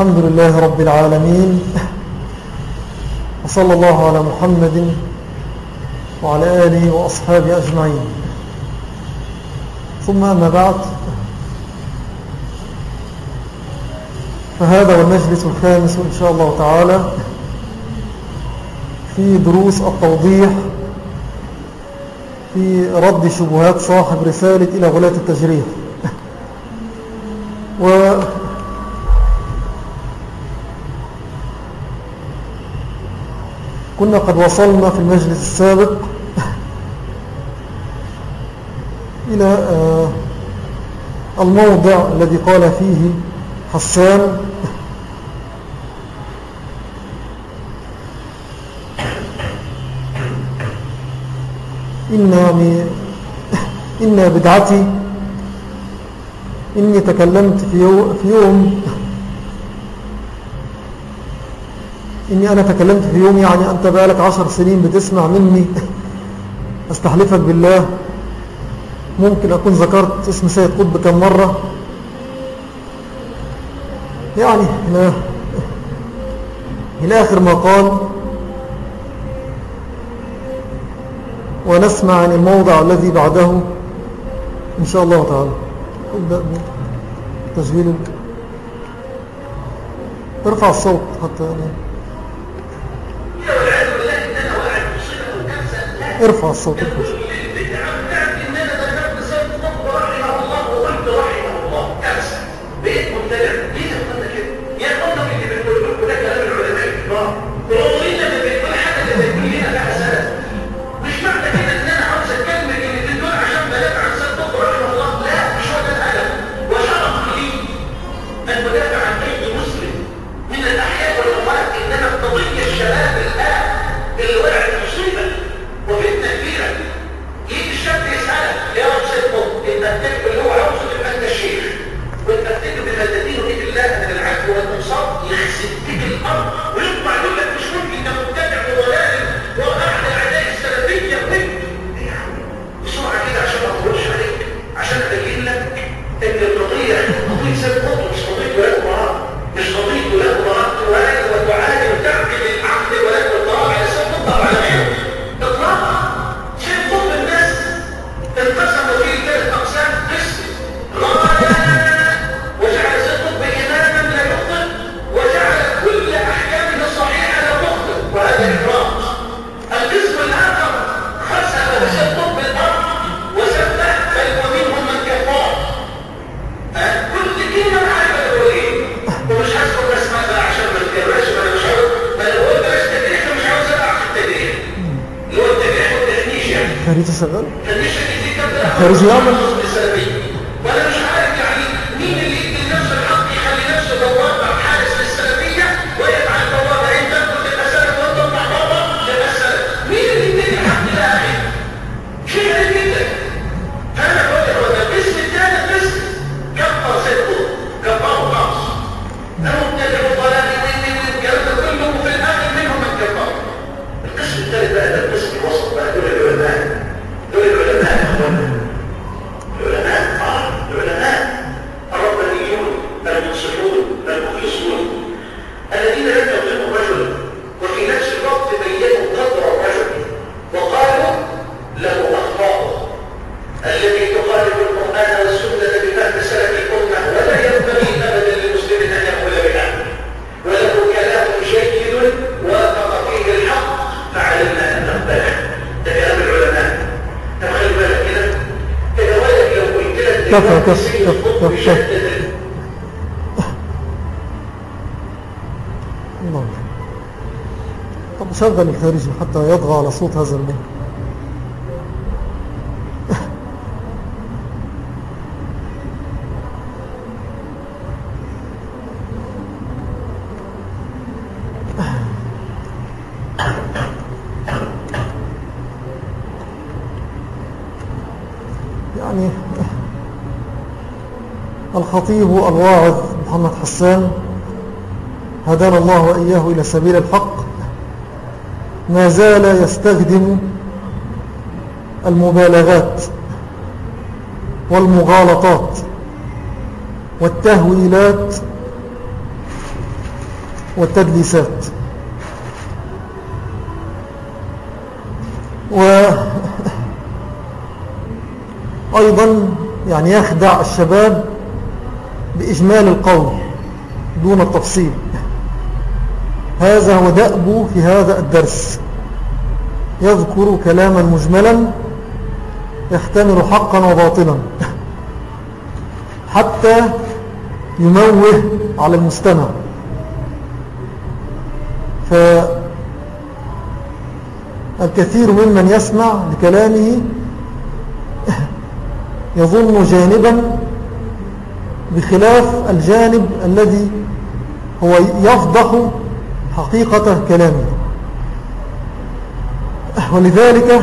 الحمد لله رب العالمين. وصلى الله على محمد وعلى آله وأصحابه أجمعين. ثم أما بعد فهذا المجلس الخامس إن شاء الله تعالى في دروس التوضيح في رد شبهات صاحب رسالة إلى غلاة التجريح. كنا قد وصلنا في المجلس السابق إلى آه، الموضع الذي قال فيه حسان. إن, إن بدعتي إني تكلمت في يوم إني أنا تكلمت في يوم يعني أنت بقالك عشر سنين بتسمع مني. أستحلفك بالله. ممكن أكون ذكرت اسم سيد قطب كم مرة. يعني إلى, إلى آخر ما قال. ونسمع عن الموضع الذي بعده إن شاء الله تعالى. أبدأ تسجيل ارفع الصوت حتى يعني ارفع الصوت ارفع الصوت. كفى كفى كفى الله. طب شغل الخارجي حتى يطغى على صوت هذا المهم الخطيب الواعظ محمد حسان. هدانا الله وإياه إلى سبيل الحق. ما زال يستخدم المبالغات والمغالطات والتهويلات والتدليسات. وأيضا يعني يخدع الشباب بإجمال القول دون التفصيل. هذا هو دأب في هذا الدرس. يذكر كلاما مجملا يحتمل حقا وباطلا. حتى يموه على المستمع. فالكثير ممن يسمع لكلامه يظن جانبا بخلاف الجانب الذي هو يفضح حقيقة كلامه. ولذلك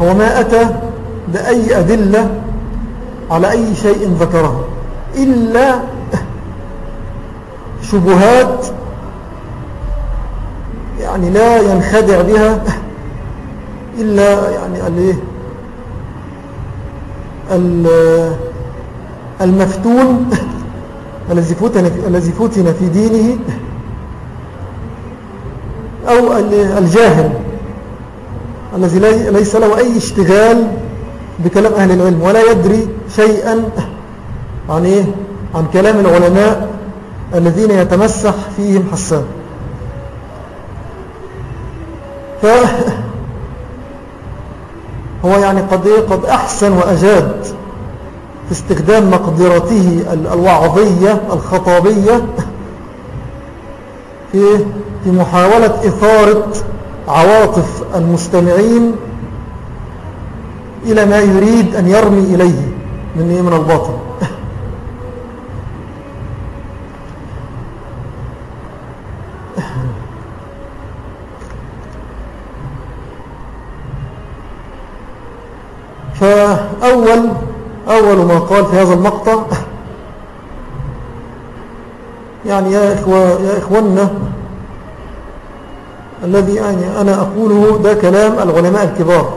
هو ما أتى بأي أدلة على أي شيء ذكره إلا شبهات يعني لا ينخدع بها إلا يعني المفتون الذي فتن في دينه أو الجاهل الذي ليس له أي اشتغال بكلام أهل العلم ولا يدري شيئا عن, إيه؟ عن كلام العلماء الذين يتمسح فيهم حسان ف هو يعني قد, إيه؟ قد أحسن وأجاد في استخدام مقدرته الوعظية الخطابية في, في محاولة إثارة عواطف المستمعين إلى ما يريد أن يرمي إليه من, إيه؟ من الباطل فأول أول ما قال في هذا المقطع يعني يا, إخوة يا إخواننا الذي يعني أنا أقوله ده كلام العلماء الكبار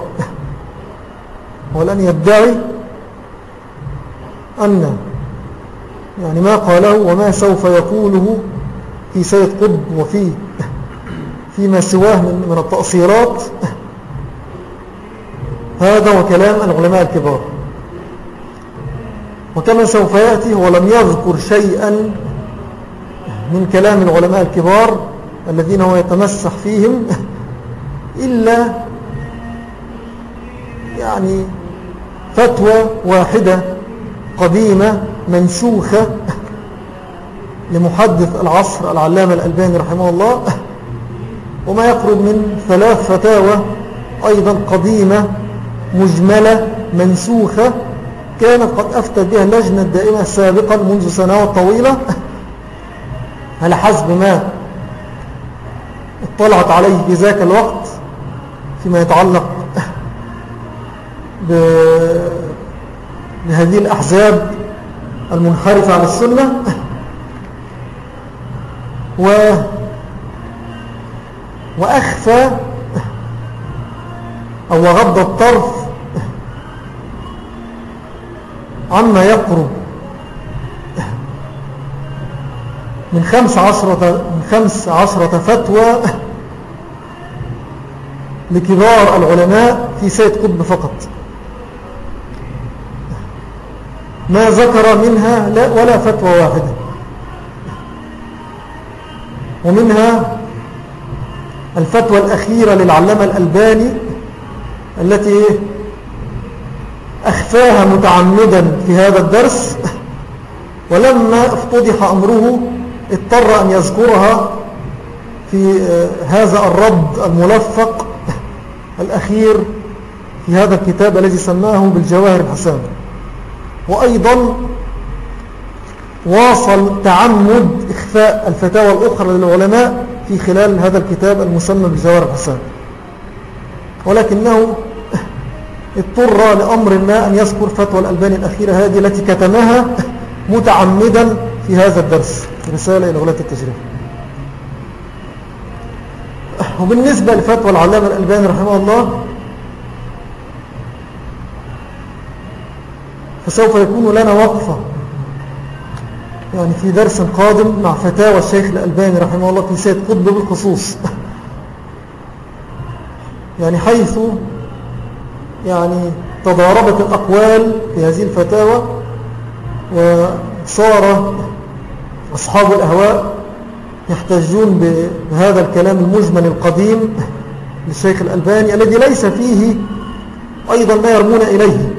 ولن يدعي أن يعني ما قاله وما سوف يقوله في سيد قطب وفي فيما سواه من, من هذا وكلام العلماء الكبار. وكما سوف يأتي هو لم يذكر شيئا من كلام العلماء الكبار الذين هو يتمسح فيهم إلا يعني فتوى واحدة قديمة منسوخة لمحدث العصر العلامة الألباني رحمه الله وما يقرب من ثلاث فتاوى أيضا قديمة مجملة منسوخة كانت قد أفتى بها اللجنة الدائمة سابقا منذ سنوات طويلة. على حسب ما اطلعت عليه في ذاك الوقت فيما يتعلق بهذه الأحزاب المنحرفة على السنة. و وأخفى أو غض الطرف عما يقرب. من خمس عشرة, من خمس عشرة فتوى لكبار العلماء في سيد قطب فقط. ما ذكر منها لا ولا فتوى واحدة. ومنها الفتوى الأخيرة للعلامة الألباني التي أخفاها متعمدا في هذا الدرس ولما افتضح أمره اضطر أن يذكرها في آه، هذا الرد الملفق الأخير في هذا الكتاب الذي سماه بالجواهر الحسان. وأيضا واصل تعمد إخفاء الفتاوى الأخرى للعلماء في خلال هذا الكتاب المسمى بالجواهر الحسان. ولكنه اضطر لأمر ما أن يذكر فتوى الألباني الأخيرة هذه التي كتمها متعمدا في هذا الدرس. رسالة إلى غلاة التشريف. وبالنسبة لفتوى العلامة الألباني رحمه الله فسوف يكون لنا وقفة يعني في درس قادم مع فتاوى الشيخ الألباني رحمه الله في سيد قطب بالخصوص. يعني حيث يعني تضاربت الأقوال في هذه الفتاوى وصار أصحاب الأهواء يحتجون بهذا الكلام المجمل القديم للشيخ الألباني الذي ليس فيه أيضا ما يرمون إليه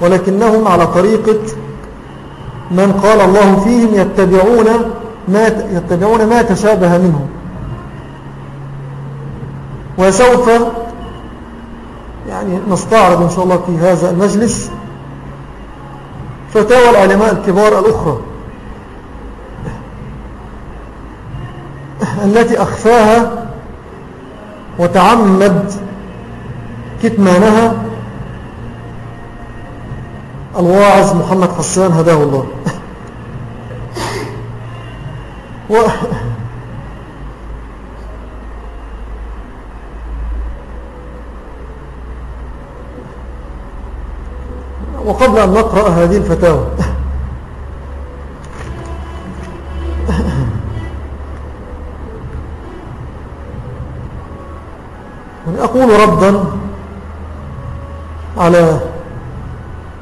ولكنهم على طريقة من قال الله فيهم يتبعون ما, يتبعون ما تشابه منه. وسوف يعني نستعرض إن شاء الله في هذا المجلس فتاوى العلماء الكبار الأخرى التي أخفاها وتعمد كتمانها الواعظ محمد حسان هداه الله. و وقبل أن نقرأ هذه الفتاوى. أقول ردا على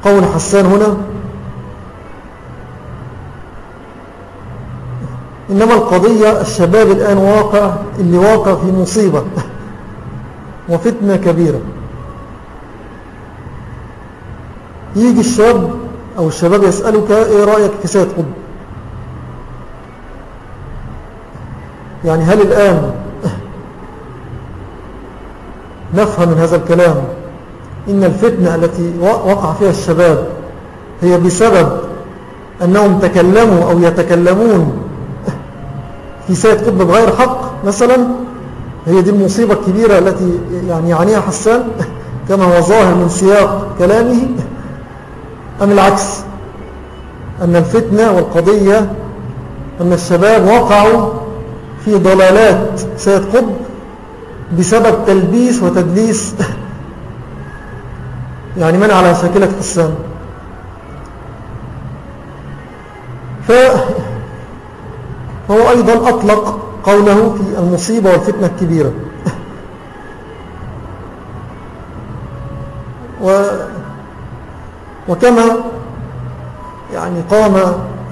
قول حسان هنا. إنما القضية الشباب الآن واقع اللي واقع في مصيبة وفتنة كبيرة. يجي الشاب أو الشباب يسألك إيه رأيك في سيد قطب؟ يعني هل الآن نفهم من هذا الكلام إن الفتنة التي وقع فيها الشباب هي بسبب أنهم تكلموا أو يتكلمون في سيد قطب بغير حق مثلا؟ هي دي المصيبة الكبيرة التي يعني يعنيها حسان كما هو ظاهر من سياق كلامه. أم العكس؟ أن الفتنة والقضية أن الشباب وقعوا في ضلالات. سيد قطب بسبب تلبيس وتدليس. يعني من على شاكلة حسان؟ فهو أيضا أطلق قوله في المصيبة والفتنة الكبيرة. و وكما يعني قام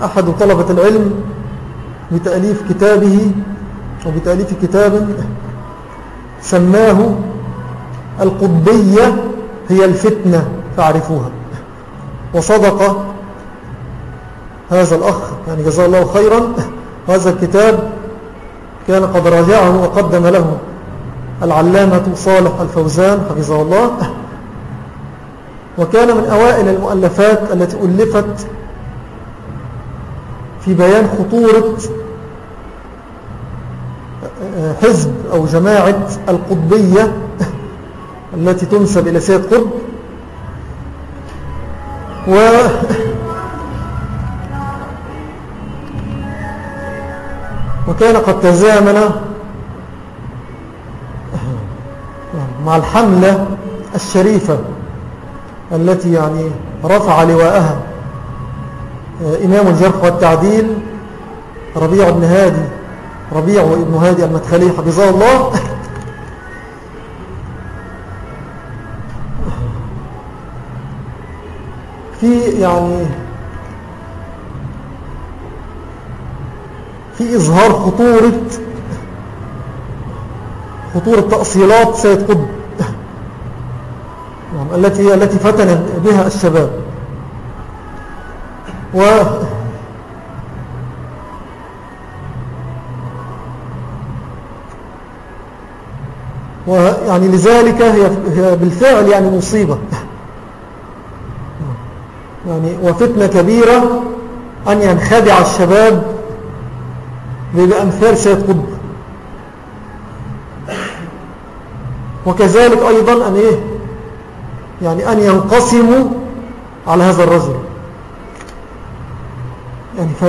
أحد طلبة العلم بتأليف كتابه وبتأليف كتاب سماه القطبية هي الفتنة فاعرفوها وصدق هذا الأخ يعني جزاه الله خيرا هذا الكتاب كان قد راجعه وقدم له العلامة صالح الفوزان حفظه الله. وكان من أوائل المؤلفات التي ألفت في بيان خطورة حزب أو جماعة القطبية التي تنسب إلى سيد قطب. و وكان قد تزامن مع الحملة الشريفة التي يعني رفع لواءها. إمام الجرح والتعديل ربيع بن هادي ربيع وابن هادي المدخلي حفظه الله. في يعني في إظهار خطورة خطورة تأصيلات سيد قطب. التي التي فتن بها الشباب. و ويعني لذلك هي بالفعل يعني مصيبة. يعني وفتنة كبيرة أن ينخدع الشباب بأمثال سيد قطب. وكذلك أيضا أن إيه؟ يعني أن ينقسموا على هذا الرجل. يعني ف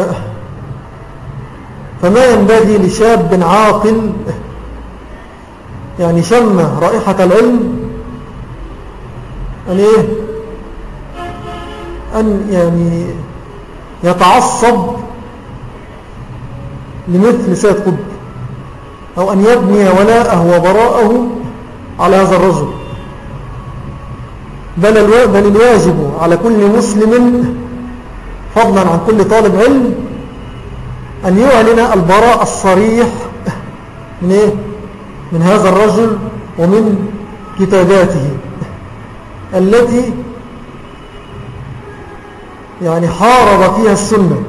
فما ينبغي لشاب عاقل يعني شم رائحة العلم أن إيه؟ أن يعني يتعصب لمثل سيد قطب أو أن يبني ولاءه وبراءه على هذا الرجل. بل, الواجب على كل مسلم فضلا عن كل طالب علم أن يعلن البراء الصريح من, إيه؟ من هذا الرجل ومن كتاباته التي يعني حارب فيها السنة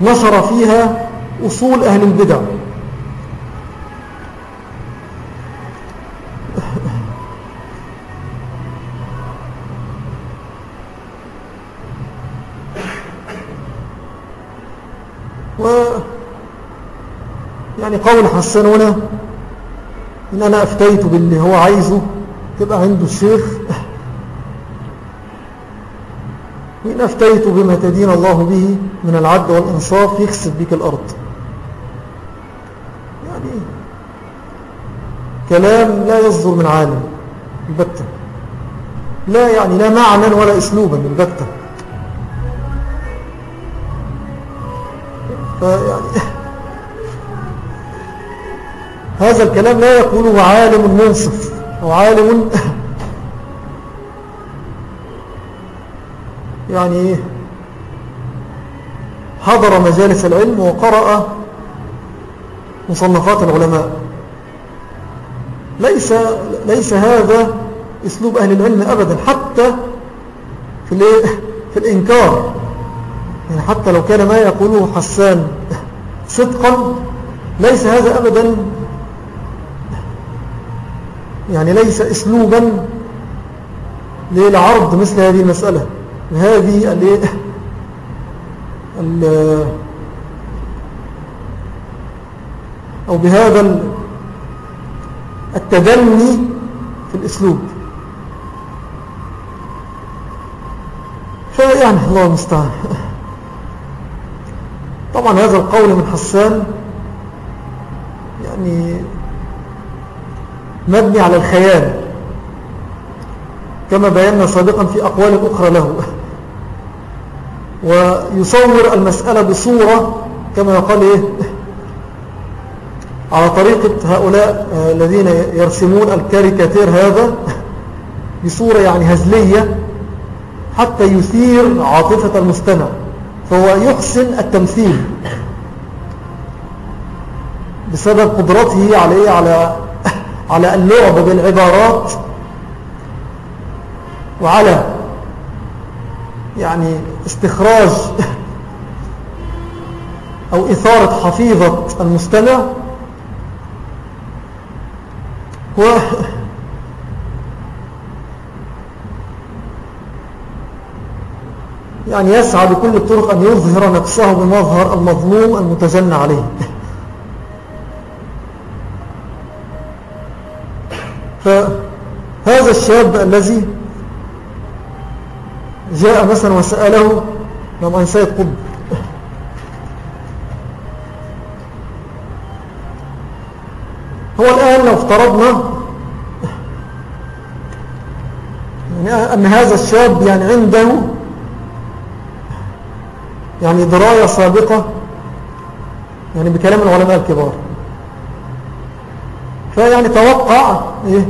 ونشر فيها أصول أهل البدع يعني قول حسن هنا إن أنا أفتيت باللي هو عايزه تبقى عنده الشيخ وإن أفتيت بما تدين الله به من العد والإنصاف يكسب بك الأرض. يعني كلام لا يصدر من عالم البتة لا يعني لا معنى ولا أسلوبا البتة فيعني هذا الكلام لا يقوله عالم منصف أو عالم يعني حضر مجالس العلم وقرأ مصنفات العلماء. ليس, ليس هذا أسلوب أهل العلم أبدا حتى في, في الإنكار. يعني حتى لو كان ما يقوله حسان صدقا ليس هذا أبدا يعني ليس اسلوبا للعرض مثل هذه المسألة. هذه أو بهذا التدني في الأسلوب. فيعني الله المستعان. طبعا هذا القول من حسان يعني مبني على الخيال. كما بينا سابقا في أقوال أخرى له. ويصور المسألة بصورة كما يقال إيه؟ على طريقة هؤلاء الذين يرسمون الكاريكاتير هذا بصورة يعني هزلية حتى يثير عاطفة المستمع. فهو يحسن التمثيل بسبب قدرته عليه على على اللعب بالعبارات وعلى يعني استخراج أو إثارة حفيظة المستمع و يعني يسعى بكل الطرق أن يظهر نفسه بمظهر المظلوم المتجنى عليه. فهذا الشاب الذي جاء مثلا وسأله نعم عن سيد قطب؟ هو الآن لو افترضنا يعني أن هذا الشاب يعني عنده يعني دراية سابقة يعني بكلام العلماء الكبار. فيعني توقع إيه؟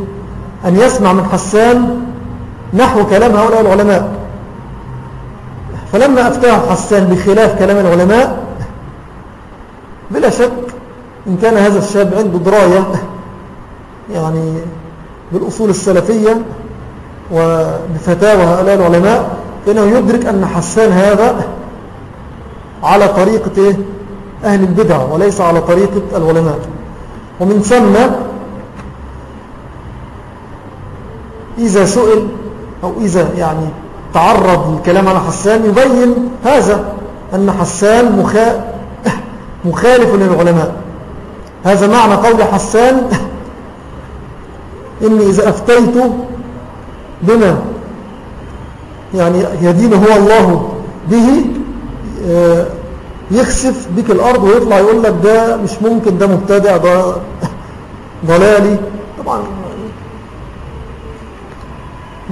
أن يسمع من حسان نحو كلام هؤلاء العلماء. فلما أفتاه حسان بخلاف كلام العلماء بلا شك إن كان هذا الشاب عنده دراية يعني بالأصول السلفية وبفتاوى هؤلاء العلماء فإنه يدرك أن حسان هذا على طريقة إيه؟ أهل البدع وليس على طريقة العلماء. ومن ثم إذا سئل أو إذا يعني تعرض الكلام على حسان يبين هذا أن حسان مخا... مخالف للعلماء. هذا معنى قول حسان إني إذا أفتيت بما يعني يدين هو الله به آه، يخسف بك الأرض ويطلع يقول لك ده مش ممكن ده مبتدع ده ضلالي. طبعا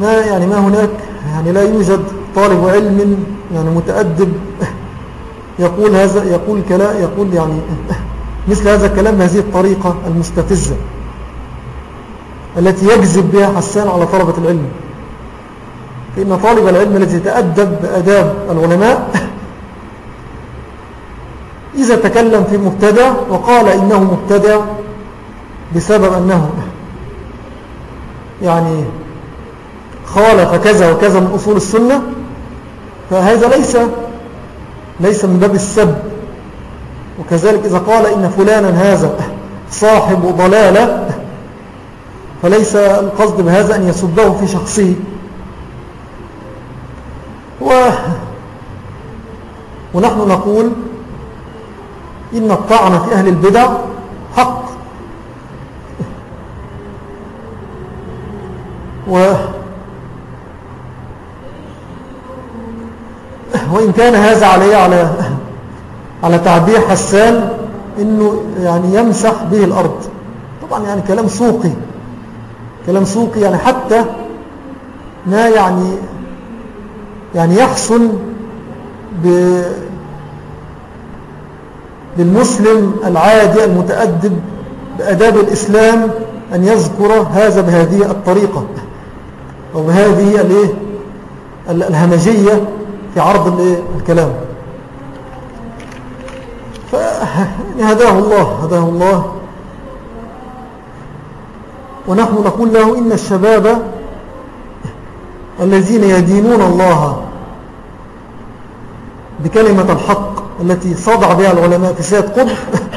ما يعني ما هناك يعني لا يوجد طالب علم يعني متأدب يقول هذا يقول كلام يقول يعني مثل هذا الكلام بهذه الطريقة المستفزة التي يجذب بها حسان على طلبة العلم. فإن طالب العلم الذي تأدب بأداب العلماء إذا تكلم في مبتدع وقال إنه مبتدع بسبب أنه يعني خالف كذا وكذا من أصول السنة فهذا ليس ليس من باب السب. وكذلك إذا قال إن فلانا هذا صاحب ضلالة فليس القصد بهذا أن يسبه في شخصه. و ونحن نقول إن الطعن في أهل البدع حق. و وإن كان هذا عليه على على تعبير حسان إنه يعني يمسح به الأرض. طبعا يعني كلام سوقي. كلام سوقي يعني حتى ما يعني يعني يحصل للمسلم العادي المتأدب بأداب الإسلام أن يذكر هذا بهذه الطريقة أو بهذه الهمجية في عرض الكلام. فهداه الله هداه الله. ونحن نقول له إن الشباب الذين يدينون الله بكلمة الحق التي صدع بها العلماء في سيد قطب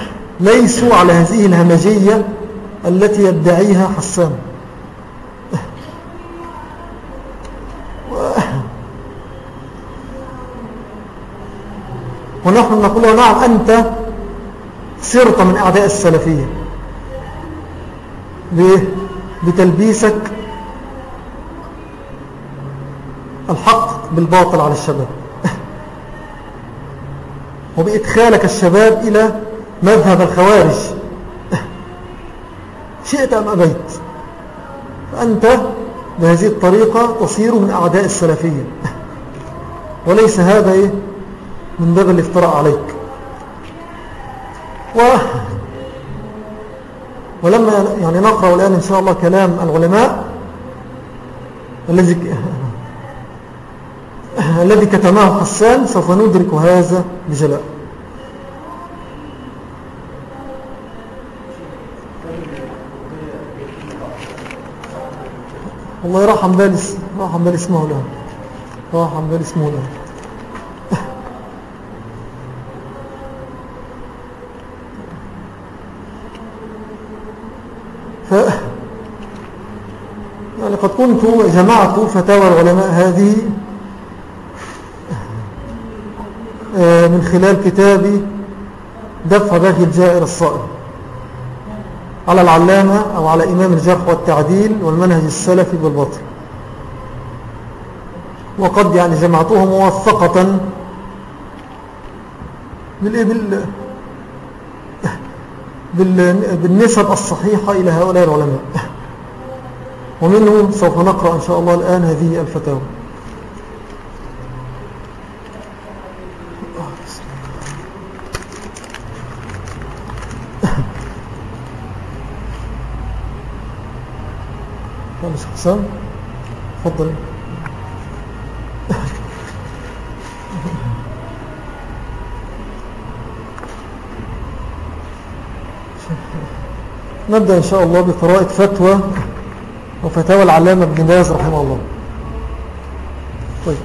ليسوا على هذه الهمجية التي يدعيها حسان. ونحن نقول له نعم أنت سرت من أعداء السلفية. بتلبيسك الحق بالباطل على الشباب. وبإدخالك الشباب إلى مذهب الخوارج. شئت أم أبيت؟ فأنت بهذه الطريقة تصير من أعداء السلفية. وليس هذا إيه؟ من باب الافتراء عليك. و ولما يعني نقرأ الآن إن شاء الله كلام العلماء الذي الذي كتماه حسان سوف ندرك هذا بجلاء. الله يرحم بالي اسمه له يرحم بالي اسمه له قد كنت جمعت فتاوى العلماء هذه آه، من خلال كتابي دفع باقي الجائر الصائم على العلامة أو على إمام الجرح والتعديل والمنهج السلفي بالبطل وقد يعني جمعته موثقة بالإبل بالنسب الصحيحة إلى هؤلاء العلماء. ومنه سوف نقرأ إن شاء الله الآن هذه الفتاوى. خالص حسام تفضل. نبدأ إن شاء الله بقراءة فتوى وفتاوى العلامة ابن باز رحمه الله. طيب.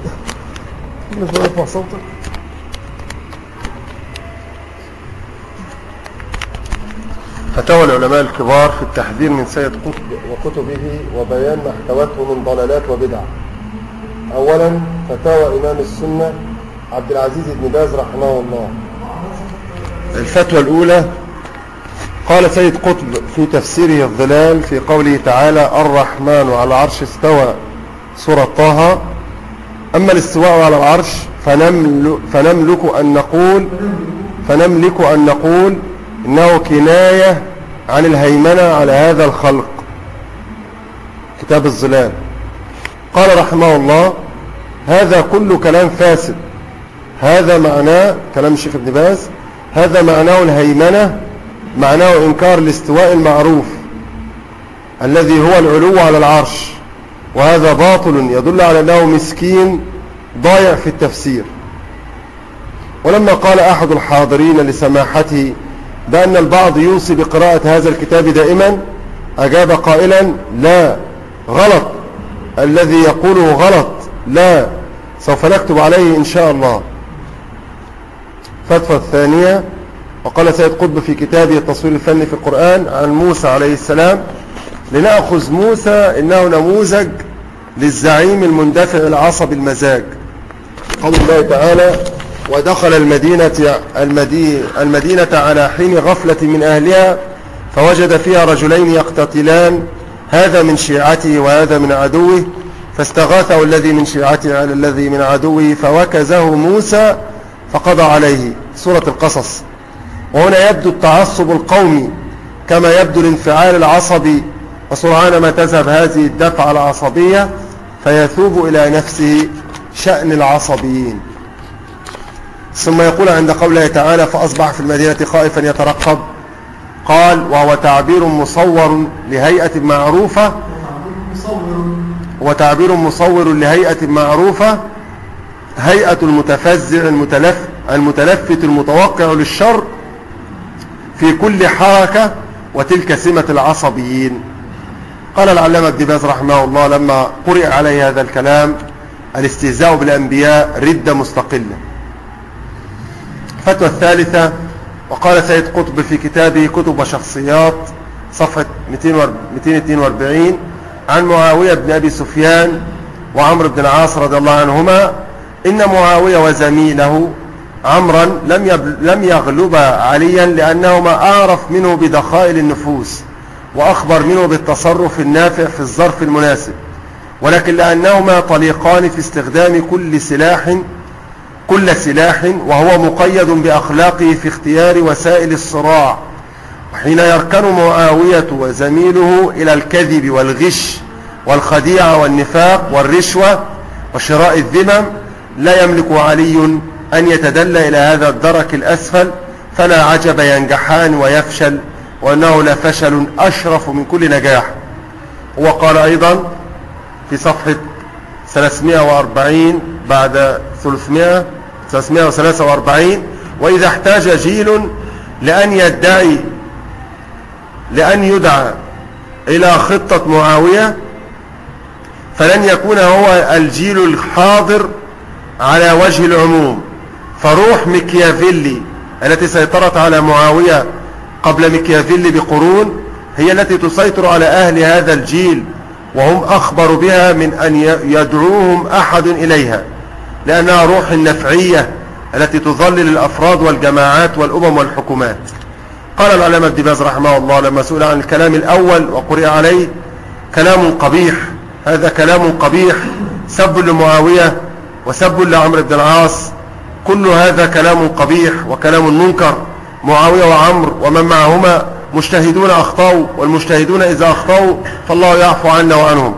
نرفع صوتك. فتاوى العلماء الكبار في التحذير من سيد قطب وكتبه وبيان ما احتوته من ضلالات وبدع. اولا فتاوى إمام السنة عبد العزيز بن باز رحمه الله. الفتوى الأولى قال سيد قطب في تفسيره الظلال في قوله تعالى الرحمن على العرش استوى سورة طه. أما الاستواء على العرش فنملك أن نقول فنملك أن نقول إنه كناية عن الهيمنة على هذا الخلق. كتاب الظلال. قال رحمه الله هذا كله كلام فاسد. هذا معناه كلام الشيخ ابن باز هذا معناه الهيمنة معناه إنكار الاستواء المعروف الذي هو العلو على العرش وهذا باطل يدل على أنه مسكين ضايع في التفسير. ولما قال أحد الحاضرين لسماحته بأن البعض يوصي بقراءة هذا الكتاب دائما أجاب قائلا لا غلط. الذي يقوله غلط. لا سوف نكتب عليه إن شاء الله. فتفة الثانية وقال سيد قطب في كتابه التصوير الفني في القرآن عن موسى عليه السلام لنأخذ موسى إنه نموذج للزعيم المندفع العصب المزاج. قول الله تعالى ودخل المدينة, المدينة على حين غفلة من أهلها فوجد فيها رجلين يقتتلان هذا من شيعته وهذا من عدوه فاستغاثه الذي من شيعته على الذي من عدوه فوكزه موسى فقضى عليه. سورة القصص. وهنا يبدو التعصب القومي كما يبدو الانفعال العصبي وسرعان ما تذهب هذه الدفعة العصبية فيثوب إلى نفسه شأن العصبيين. ثم يقول عند قوله تعالى فأصبح في المدينة خائفا يترقب. قال وهو تعبير مصور لهيئة معروفة. وتعبير مصور لهيئة معروفة. هيئة المتفزع المتلف المتلفت المتوقع للشر. في كل حركة وتلك سمة العصبيين. قال العلامة ابن باز رحمه الله لما قرئ عليه هذا الكلام الاستهزاء بالأنبياء ردة مستقلة. الفتوى الثالثة وقال سيد قطب في كتابه كتب وشخصيات صفحة 242 عن معاوية بن أبي سفيان وعمر بن العاص رضي الله عنهما إن معاوية وزميله عمرا لم لم يغلبا عليا لأنهما أعرف منه بدخائل النفوس وأخبر منه بالتصرف النافع في الظرف المناسب ولكن لأنهما طليقان في استخدام كل سلاح كل سلاح وهو مقيد بأخلاقه في اختيار وسائل الصراع وحين يركن معاوية وزميله إلى الكذب والغش والخديعة والنفاق والرشوة وشراء الذمم لا يملك علي أن يتدلى إلى هذا الدرك الأسفل فلا عجب ينجحان ويفشل وأنه لفشل أشرف من كل نجاح. وقال أيضا في صفحة 340 بعد 300 343 وإذا احتاج جيل لأن يدعي لأن يدعى إلى خطة معاوية فلن يكون هو الجيل الحاضر على وجه العموم. فروح ميكيافيلي التي سيطرت على معاوية قبل ميكيافيلي بقرون هي التي تسيطر على أهل هذا الجيل وهم أخبر بها من أن يدعوهم أحد إليها لأنها روح النفعية التي تظلل الأفراد والجماعات والأمم والحكومات. قال العلامة ابن باز رحمه الله لما سئل عن الكلام الأول وقرئ عليه كلام قبيح هذا كلام قبيح سب لمعاوية وسب لعمر بن العاص كل هذا كلام قبيح وكلام منكر. معاوية وعمر ومن معهما مجتهدون أخطأوا والمجتهدون إذا أخطأوا فالله يعفو عنا وعنهم.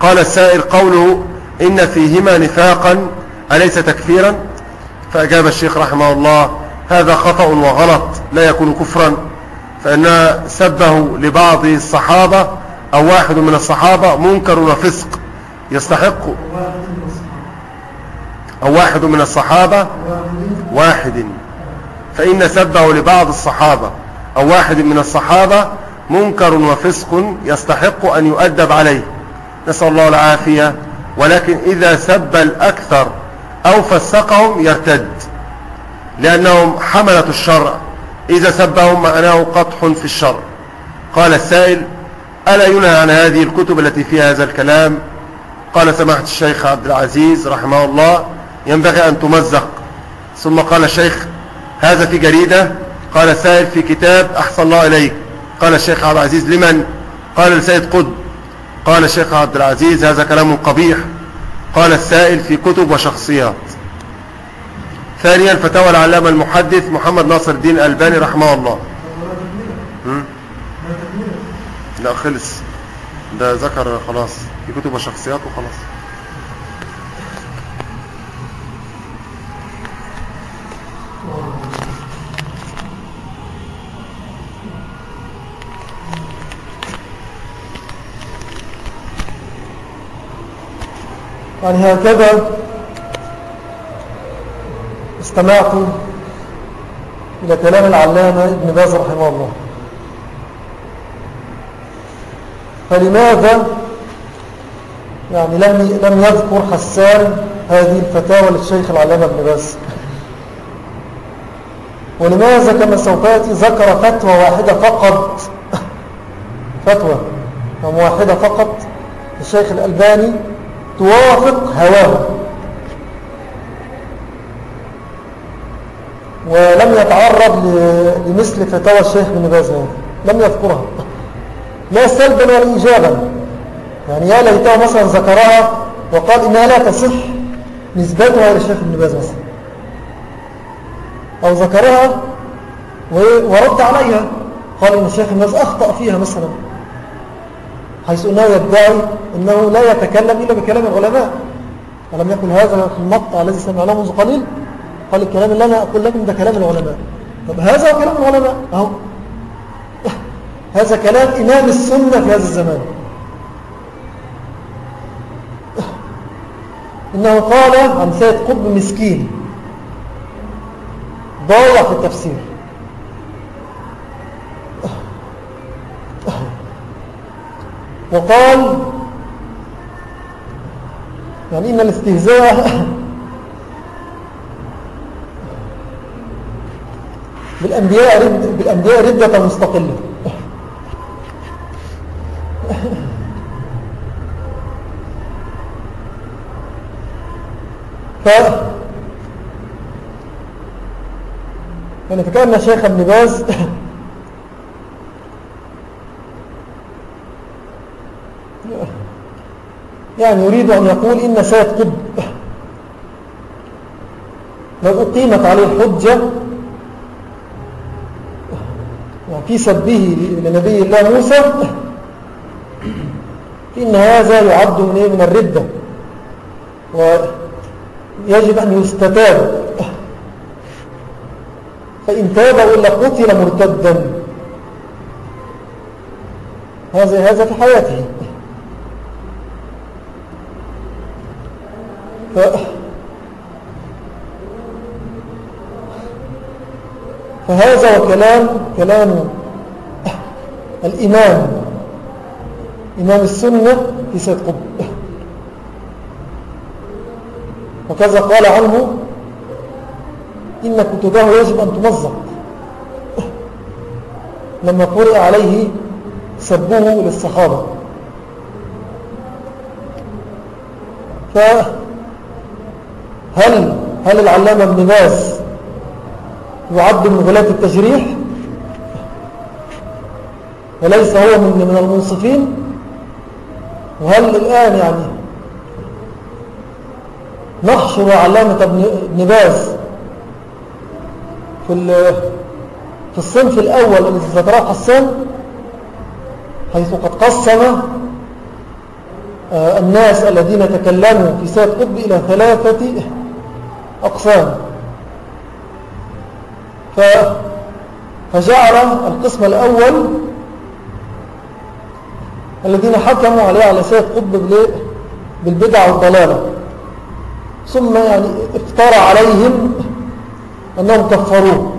قال السائل قوله إن فيهما نفاقا أليس تكفيرا؟ فأجاب الشيخ رحمه الله هذا خطأ وغلط لا يكون كفرا. فإن سبه لبعض الصحابة أو واحد من الصحابة منكر وفسق يستحق. أو واحد من الصحابة؟ واحد. فإن سبه لبعض الصحابة. أو واحد من الصحابة منكر وفسق يستحق أن يؤدب عليه. نسأل الله العافية. ولكن إذا سب الأكثر أو فسقهم يرتد. لأنهم حملة الشرع. إذا سبهم معناه قطح في الشرع. قال السائل ألا ينهى عن هذه الكتب التي فيها هذا الكلام؟ قال سماحة الشيخ عبد العزيز رحمه الله ينبغي أن تمزق. ثم قال الشيخ هذا في جريدة. قال السائل في كتاب أحسن الله إليك. قال الشيخ عبد العزيز لمن؟ قال السيد قد قال الشيخ عبد العزيز هذا كلام قبيح. قال السائل في كتب وشخصيات. ثانيا فتاوى العلامة المحدث محمد ناصر الدين الألباني رحمه الله. لا خلص. ده ذكر خلاص في كتب وشخصيات وخلاص. يعني هكذا استمعت إلى كلام العلامة ابن باز رحمه الله. فلماذا يعني لم لم يذكر حسان هذه الفتاوى للشيخ العلامة ابن باز؟ ولماذا كما سوف يأتي ذكر فتوى واحدة فقط؟ فتوى واحدة فقط للشيخ الألباني توافق هواه. ولم يتعرض لمثل فتاوى الشيخ بن باز لم يذكرها. لا سلبا ولا إيجابا. يعني يا ليته مثلا ذكرها وقال إنها لا تصح نسبتها إلى الشيخ بن باز مثلا. أو ذكرها ورد عليها. قال إن الشيخ بن باز أخطأ فيها مثلا. حيث أنه يدعي أنه لا يتكلم إلا بكلام العلماء. ألم يقل هذا في المقطع الذي سمعناه منذ قليل قال الكلام اللي أنا أقول لكم ده كلام العلماء. طب هذا هو كلام العلماء؟ أهو. هذا كلام إمام السنة في هذا الزمان. إنه قال عن سيد قطب مسكين. ضايع في التفسير. وقال يعني إن الاستهزاء بالأنبياء, رد بالأنبياء ردة مستقلة. ف يعني فكأن شيخ ابن باز يعني يريد أن يقول إن سيد قب. لو أقيمت عليه الحجة في سبه لنبي الله موسى إن هذا يعد من, إيه؟ الردة. ويجب أن يستتاب. فإن تاب وإلا قتل مرتدا. هذا هذا في حياته ف فهذا هو كلام كلام الإمام. إمام السنة في سيد قطب. وكذا قال عنه إن كتبه يجب أن تمزق. لما قرئ عليه سبوه للصحابة. فهل هل العلامة ابن باز يعد من غلاة التجريح وليس هو من من المنصفين؟ وهل الآن يعني نحشر علامة ابن باز في في الصنف الأول الذي ذكره حسان حيث قد قسم آه، الناس الذين تكلموا في سيد قطب إلى ثلاثة أقسام؟ فجعل القسم الأول الذين حكموا عليه على سيد قطب بالبدع والضلالة. ثم يعني افترى عليهم أنهم كفروه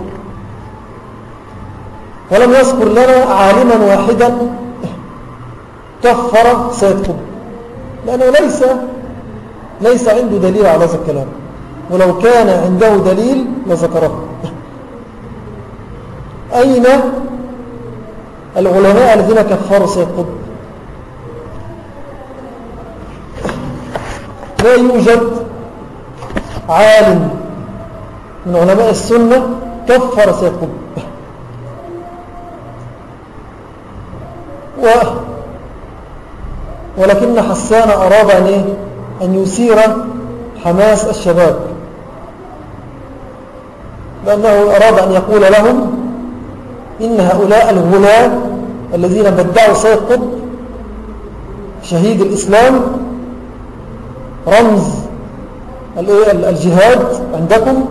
ولم يذكر لنا عالما واحدا كفر سيد قطب. لأنه ليس ليس عنده دليل على هذا الكلام. ولو كان عنده دليل لذكره. أين العلماء الذين كفروا سيد قطب لا يوجد عالم من علماء السنة كفر سيد قطب و ولكن حسان أراد أن؟ أن يثير حماس الشباب لأنه أراد أن يقول لهم إن هؤلاء الغلاة الذين بدعوا سيد قطب شهيد الإسلام رمز الجهاد عندكم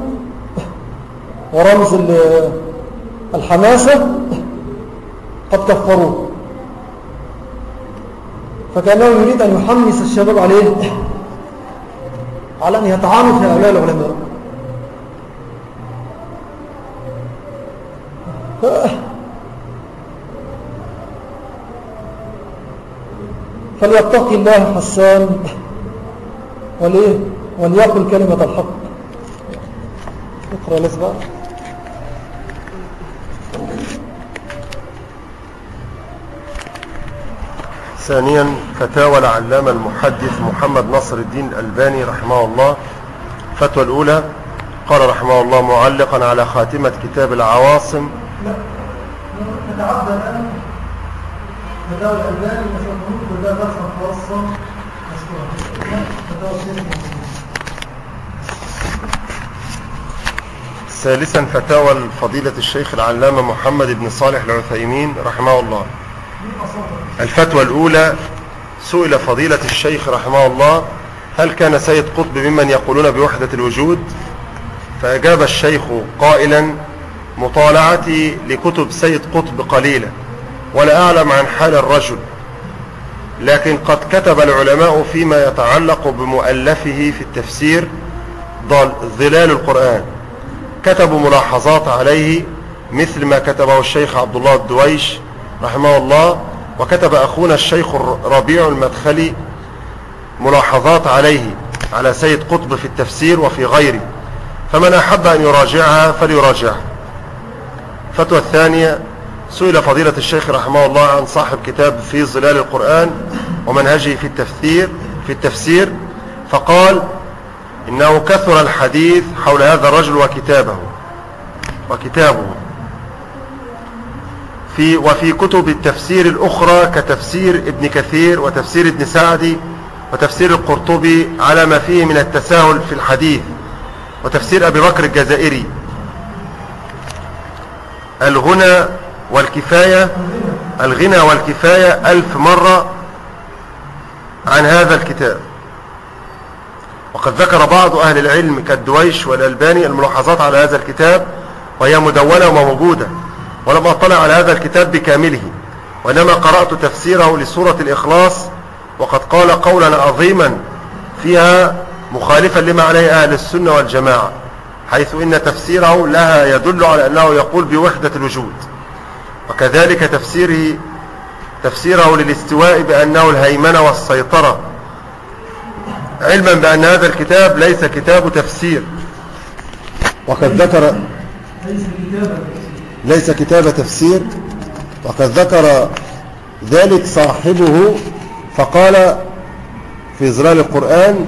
ورمز الحماسة قد كفروه فكأنه يريد أن يحمس الشباب عليه على أن يطعنوا في هؤلاء العلماء. فليتقي الله حسان وليه؟ وليقل كلمة الحق. اقرأ لسبق ثانيا فتاوى العلامة المحدث محمد نصر الدين الألباني رحمه الله. فتوى الأولى قال رحمه الله معلقا على خاتمة كتاب العواصم. لا نتعدى الآن. فتاوى الألباني ثالثا فتاوى فضيلة الشيخ العلامة محمد بن صالح العثيمين رحمه الله. الفتوى الأولى سئل فضيلة الشيخ رحمه الله هل كان سيد قطب ممن يقولون بوحدة الوجود؟ فأجاب الشيخ قائلا مطالعتي لكتب سيد قطب قليلة ولا أعلم عن حال الرجل. لكن قد كتب العلماء فيما يتعلق بمؤلفه في التفسير ظلال القرآن. كتبوا ملاحظات عليه مثل ما كتبه الشيخ عبد الله الدويش رحمه الله وكتب أخونا الشيخ ربيع المدخلي ملاحظات عليه على سيد قطب في التفسير وفي غيره. فمن أحب أن يراجعها فليراجعها. فتوى الثانية سئل فضيلة الشيخ رحمه الله عن صاحب كتاب في ظلال القرآن ومنهجه في التفسير في التفسير فقال إنه كثر الحديث حول هذا الرجل وكتابه وكتابه. في وفي كتب التفسير الأخرى كتفسير ابن كثير وتفسير ابن سعدي وتفسير القرطبي على ما فيه من التساهل في الحديث وتفسير أبي بكر الجزائري. الغنى والكفاية الغنى والكفاية ألف مرة عن هذا الكتاب. وقد ذكر بعض أهل العلم كالدويش والألباني الملاحظات على هذا الكتاب وهي مدونة وموجودة ولم أطلع على هذا الكتاب بكامله وإنما قرأت تفسيره لسورة الإخلاص وقد قال قولا عظيما فيها مخالفا لما عليه أهل السنة والجماعة حيث إن تفسيره لها يدل على أنه يقول بوحدة الوجود. وكذلك تفسيره تفسيره للاستواء بأنه الهيمنة والسيطرة. علما بأن هذا الكتاب ليس كتاب تفسير. وقد ذكر ليس كتاب تفسير. وقد ذكر ذلك صاحبه فقال في ظلال القرآن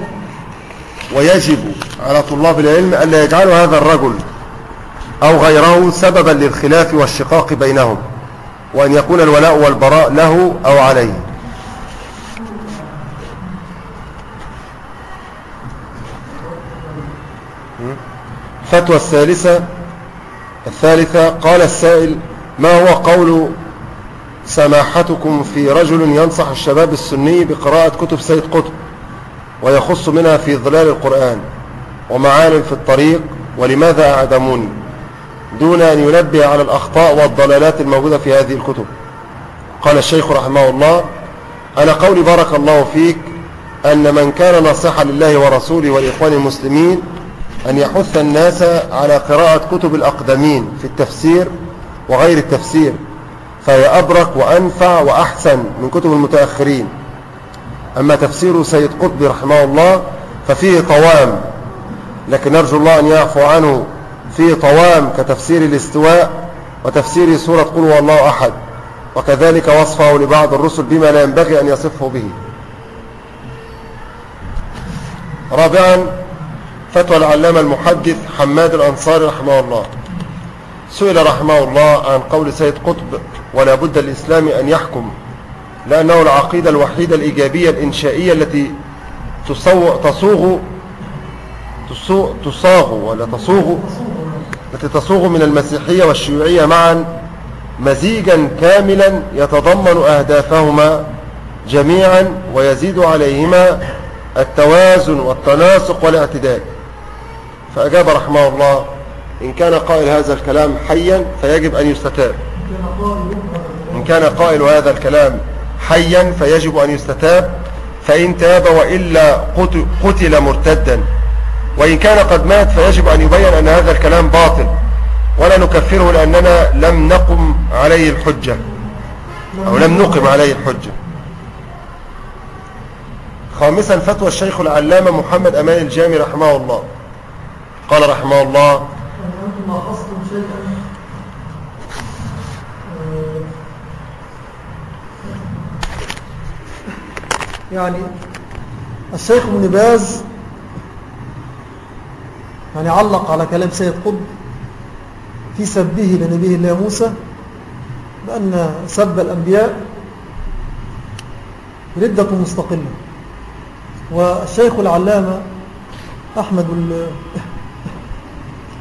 ويجب على طلاب العلم ألا يجعلوا هذا الرجل أو غيره سببا للخلاف والشقاق بينهم. وأن يكون الولاء والبراء له أو عليه. فتوى الثالثة الثالثة قال السائل ما هو قول سماحتكم في رجل ينصح الشباب السني بقراءة كتب سيد قطب ويخص منها في ظلال القرآن ومعالم في الطريق ولماذا أعدموني؟ دون أن ينبه على الأخطاء والضلالات الموجودة في هذه الكتب. قال الشيخ رحمه الله أنا قولي بارك الله فيك أن من كان ناصحا لله ورسوله والإخوان المسلمين أن يحث الناس على قراءة كتب الأقدمين في التفسير وغير التفسير فهي أبرك وأنفع وأحسن من كتب المتأخرين. أما تفسير سيد قطب رحمه الله ففيه طوام لكن نرجو الله أن يعفو عنه فيه طوام كتفسير الاستواء وتفسير سورة قل هو الله أحد وكذلك وصفه لبعض الرسل بما لا ينبغي أن يصفه به. رابعا فتوى العلامة المحدث حماد الأنصاري رحمه الله. سئل رحمه الله عن قول سيد قطب ولا بد الإسلام أن يحكم لأنه العقيدة الوحيدة الإيجابية الإنشائية التي تصو- تصوغ تصو- تصاغ ولا تصوغ التي تصوغ من المسيحية والشيوعية معا مزيجا كاملا يتضمن أهدافهما جميعا ويزيد عليهما التوازن والتناسق والاعتدال. فأجاب رحمه الله إن كان قائل هذا الكلام حيا فيجب أن يستتاب. إن كان قائل هذا الكلام حيا فيجب أن يستتاب فإن تاب وإلا قت- قتل مرتدا. وإن كان قد مات فيجب أن يبين أن هذا الكلام باطل ولا نكفره لأننا لم نقم عليه الحجة أو لم نقم عليه الحجة. خامسا فتوى الشيخ العلامة محمد أمان الجامي رحمه الله. قال رحمه الله يعني الشيخ ابن باز يعني علق على كلام سيد قطب في سبه لنبيه الله موسى بأن سب الأنبياء ردة مستقلة. والشيخ العلامة أحمد ال-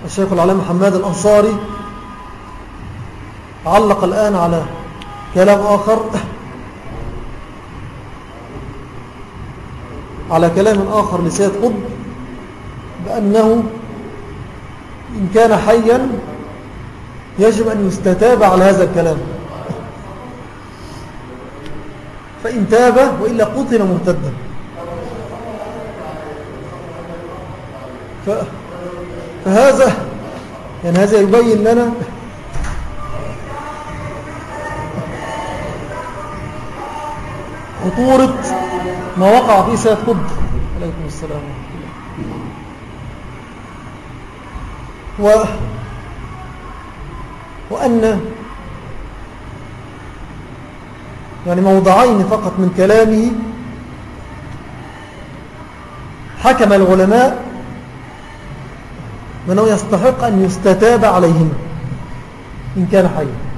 الشيخ العلامة حماد الأنصاري علق الآن على كلام آخر على كلام آخر لسيد قطب بأنه إن كان حيا يجب أن يستتاب على هذا الكلام. فإن تاب وإلا قتل مرتدا. فهذا يعني هذا يبين لنا خطورة ما وقع فيه سيد قطب. عليكم السلام ورحمة الله و وأن يعني موضعين فقط من كلامه حكم العلماء بأنه يستحق أن يستتاب عليهما إن كان حيا.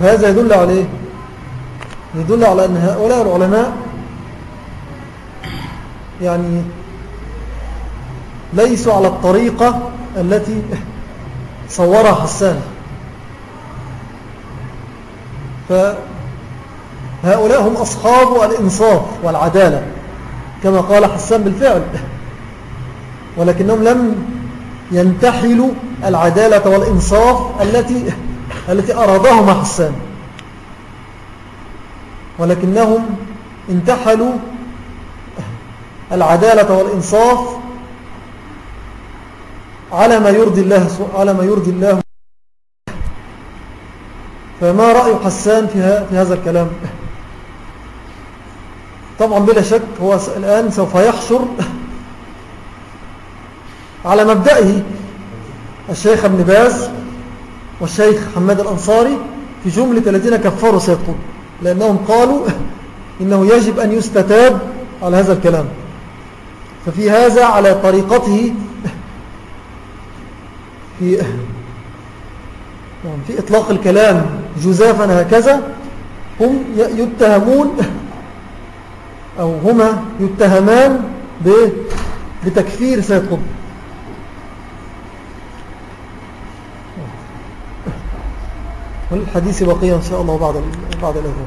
فهذا يدل على إيه؟ يدل على أن هؤلاء العلماء يعني ليسوا على الطريقة التي صورها حسان فهؤلاء هم أصحاب الإنصاف والعدالة كما قال حسان بالفعل ولكنهم لم ينتحلوا العدالة والإنصاف التي التي أرادهما حسان. ولكنهم انتحلوا العدالة والإنصاف على ما يرضي الله على ما يرضي الله. فما رأي حسان في, هذا الكلام؟ طبعا بلا شك هو الآن سوف يحشر على مبدئه الشيخ ابن باز والشيخ حماد الأنصاري في جملة الذين كفروا سيد قطب لأنهم قالوا إنه يجب أن يستتاب على هذا الكلام. ففي هذا على طريقته. في في إطلاق الكلام جزافا هكذا هم يتهمون أو هما يتهمان بتكفير سيد قطب. والحديث بقية إن شاء الله بعد بعد الأذان.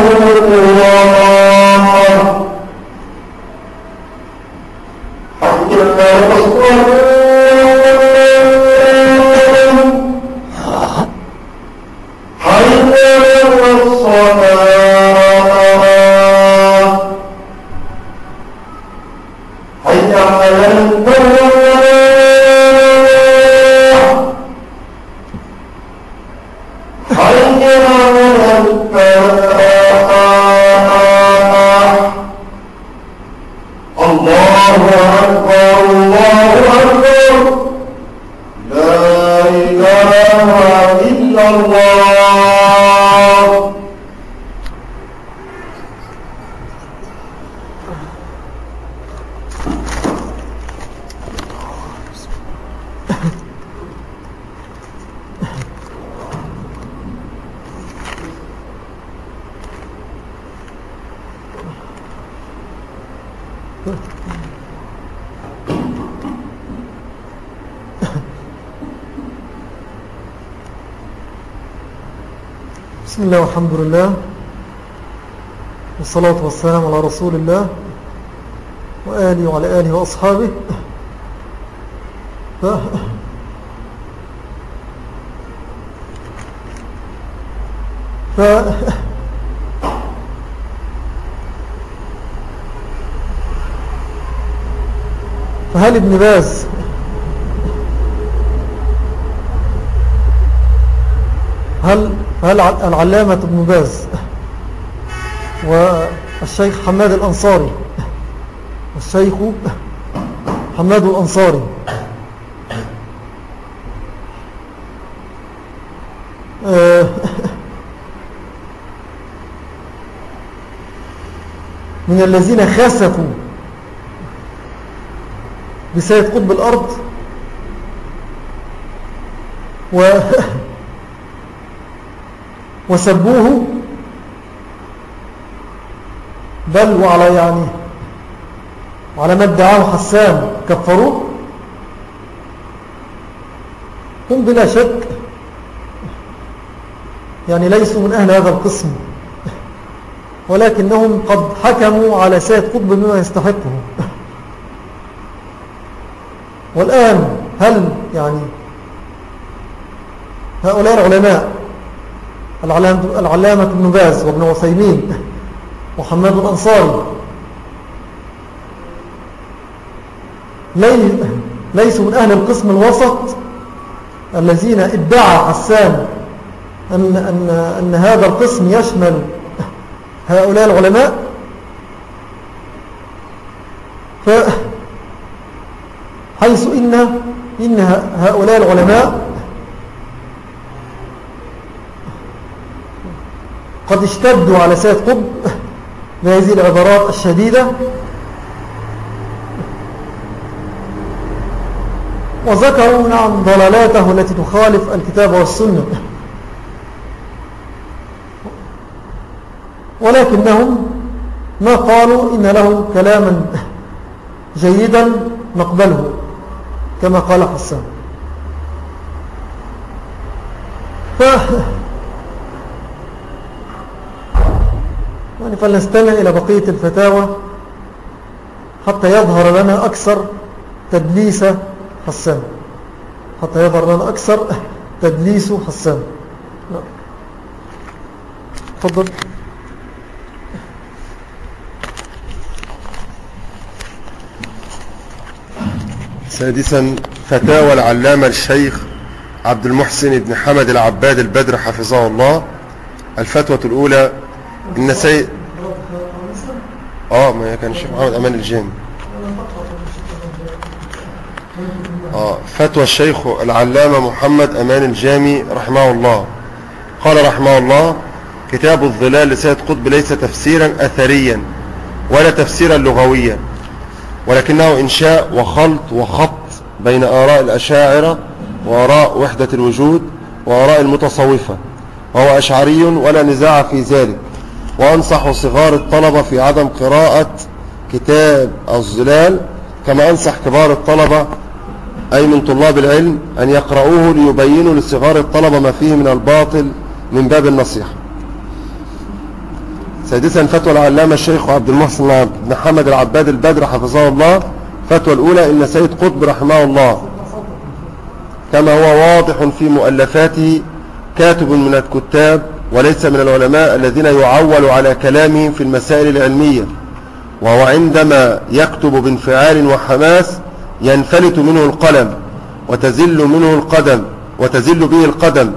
الله والحمد لله والصلاة والسلام على رسول الله وآله وعلى آله وأصحابه. ف... ف... فهل ابن باز هل العلامة ابن باز والشيخ حماد الأنصاري؟ والشيخ حماد الأنصاري. آه، من الذين خسفوا بسيد قطب الأرض و وسبوه. بل وعلى يعني وعلى ما ادعاه حسان كفروه هم بلا شك يعني ليسوا من أهل هذا القسم ولكنهم قد حكموا على سيد قطب بما يستحقه. والآن هل يعني هؤلاء العلماء العلامة ابن باز وابن وثيمين وحماد الأنصاري. ليسوا من أهل القسم الوسط الذين ادعى حسان أن, أن, أن هذا القسم يشمل هؤلاء العلماء. ف حيث إن, إن هؤلاء العلماء قد اشتدوا على سيد قطب بهذه العبارات الشديدة. وذكروا نعم ضلالاته التي تخالف الكتاب والسنة. ولكنهم ما قالوا إن له كلاما جيدا نقبله كما قال حسان. ف يعني فلنستمع إلى بقية الفتاوى حتى يظهر لنا أكثر تدليس حسان. حتى يظهر لنا أكثر تدليس حسان. تفضل. سادسا فتاوى العلامة الشيخ عبد المحسن بن حمد العباد البدر حفظه الله. الفتوى الأولى سيد آه ما كان الشيخ محمد أمان الجامي. آه فتوى الشيخ العلامة محمد أمان الجامي رحمه الله. قال رحمه الله كتاب الظلال لسيد قطب ليس تفسيرا أثريا ولا تفسيرا لغويا ولكنه إنشاء وخلط وخط بين آراء الأشاعرة وآراء وحدة الوجود وآراء المتصوفة وهو أشعري ولا نزاع في ذلك. وأنصح صغار الطلبة في عدم قراءة كتاب الظلال كما أنصح كبار الطلبة أي من طلاب العلم أن يقرؤوه ليبينوا لصغار الطلبة ما فيه من الباطل من باب النصيحة. سادسا فتوى العلامة الشيخ عبد المحسن بن حمد العباد البدر حفظه الله. فتوى الأولى إن سيد قطب رحمه الله كما هو واضح في مؤلفاته كاتب من الكتاب وليس من العلماء الذين يعول على كلامهم في المسائل العلمية وهو عندما يكتب بانفعال وحماس ينفلت منه القلم وتزل منه القدم وتزل به القدم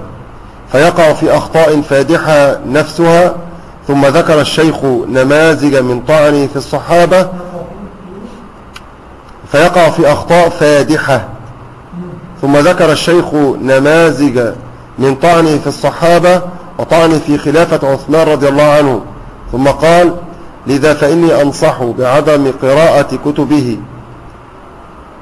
فيقع في أخطاء فادحة نفسها ثم ذكر الشيخ نماذج من طعنه في الصحابة فيقع في أخطاء فادحة. ثم ذكر الشيخ نماذج من طعنه في الصحابة وطعنه في خلافة عثمان رضي الله عنه ثم قال لذا فإني أنصح بعدم قراءة كتبه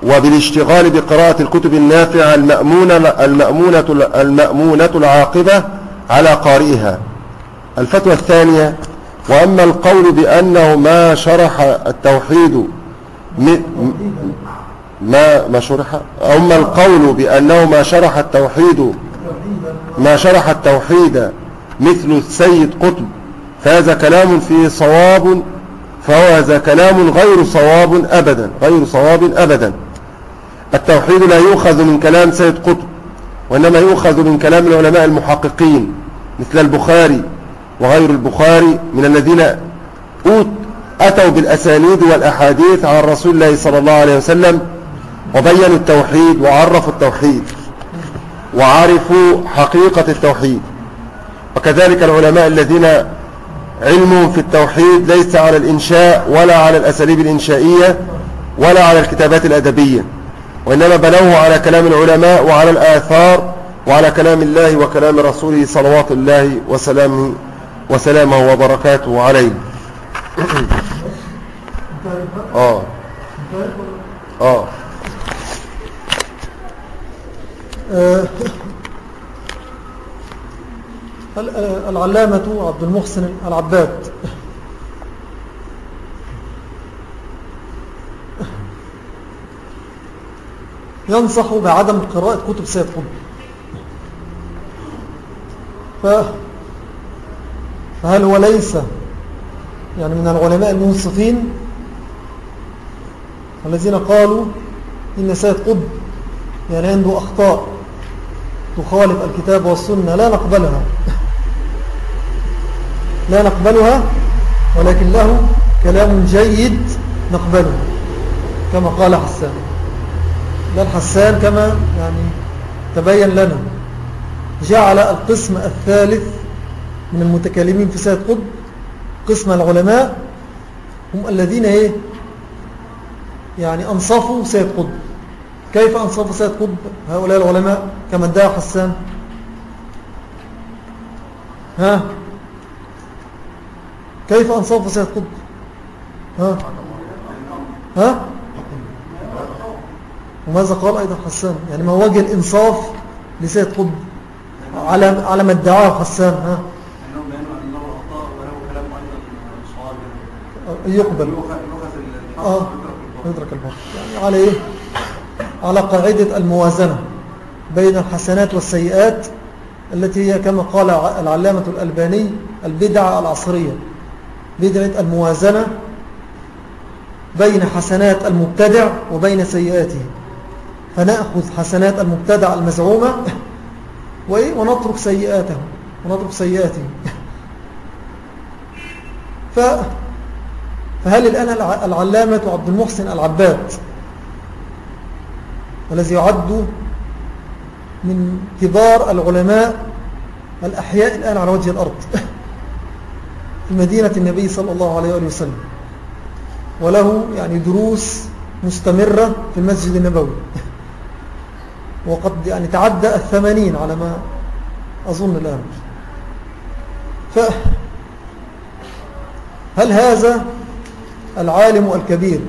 وبالاشتغال بقراءة الكتب النافعة المأمونة, المأمونة, المأمونة العاقبة على قارئها. الفتوى الثانية وأما القول بأنه ما شرح التوحيد ما ما شرح؟ أما القول بأنه ما شرح التوحيد ما شرح التوحيد مثل السيد قطب. فهذا كلام فيه صواب فهو هذا كلام غير صواب أبدا غير صواب أبدا. التوحيد لا يؤخذ من كلام سيد قطب وإنما يؤخذ من كلام العلماء المحققين مثل البخاري وغير البخاري من الذين أتوا بالأسانيد والأحاديث عن رسول الله صلى الله عليه وسلم وبينوا التوحيد وعرفوا التوحيد وعرفوا حقيقة التوحيد. وكذلك العلماء الذين علمهم في التوحيد ليس على الإنشاء ولا على الأساليب الإنشائية ولا على الكتابات الأدبية وإنما بنوه على كلام العلماء وعلى الآثار وعلى كلام الله وكلام رسوله صلوات الله وسلامه وسلامه وبركاته عليه. آه. آه. آه، العلامة عبد المحسن العباد. ينصح بعدم قراءة كتب سيد قطب فهل هو ليس يعني من العلماء المنصفين الذين قالوا إن سيد قطب يعني عنده أخطاء؟ تخالف الكتاب والسنة لا نقبلها. لا نقبلها ولكن له كلام جيد نقبله كما قال حسان. بل حسان كما يعني تبين لنا. جعل القسم الثالث من المتكلمين في سيد قطب قسم العلماء هم الذين إيه؟ يعني أنصفوا سيد قطب. كيف أنصفوا سيد قطب هؤلاء العلماء كما ادعى حسان؟ ها؟ كيف أنصفوا سيد قطب؟ ها؟ ها؟ وماذا قال أيضا حسان؟ يعني ما وجه الإنصاف لسيد قطب على على ما ادعاه حسان ها؟ يقبل. يدرك الباطل. يعني على إيه على قاعدة الموازنة بين الحسنات والسيئات التي هي كما قال العلامة الألباني البدعة العصرية. بدعة الموازنة بين حسنات المبتدع وبين سيئاته. فنأخذ حسنات المبتدع المزعومة ونترك سيئاته ونترك سيئاته. فهل الآن العلامة عبد المحسن العباد الذي يعد من كبار العلماء الأحياء الآن على وجه الأرض في مدينة النبي صلى الله عليه وسلم. وله يعني دروس مستمرة في المسجد النبوي. وقد يعني تعدى الثمانين على ما أظن الآن. فهل هذا العالم الكبير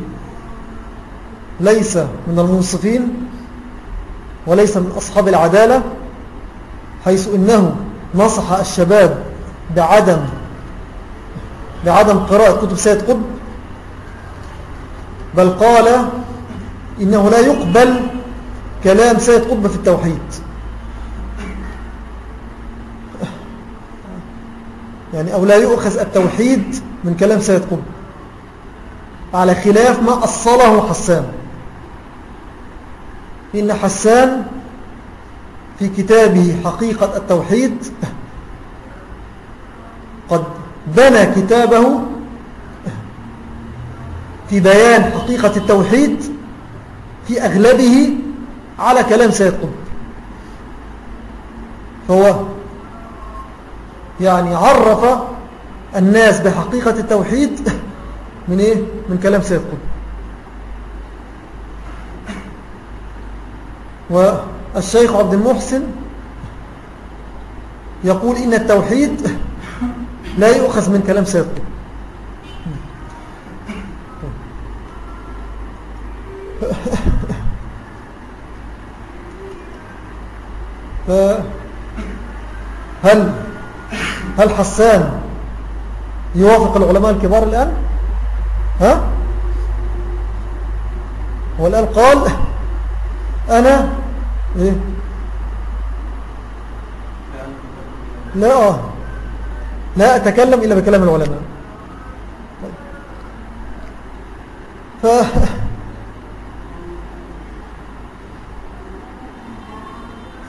ليس من المنصفين؟ وليس من أصحاب العدالة حيث إنه نصح الشباب بعدم بعدم قراءة كتب سيد قطب بل قال إنه لا يقبل كلام سيد قطب في التوحيد. يعني أو لا يؤخذ التوحيد من كلام سيد قطب. على خلاف ما أصله حسان. إن حسان في كتابه حقيقة التوحيد قد بنى كتابه في بيان حقيقة التوحيد في أغلبه على كلام سيد قطب فهو يعني عرف الناس بحقيقة التوحيد من إيه؟ من كلام سيد قطب والشيخ عبد المحسن يقول إن التوحيد لا يؤخذ من كلام سيد قطب فهل هل حسان يوافق العلماء الكبار الآن؟ ها؟ هو الآن قال أنا إيه؟ لا لا أتكلم إلا بكلام العلماء. ف...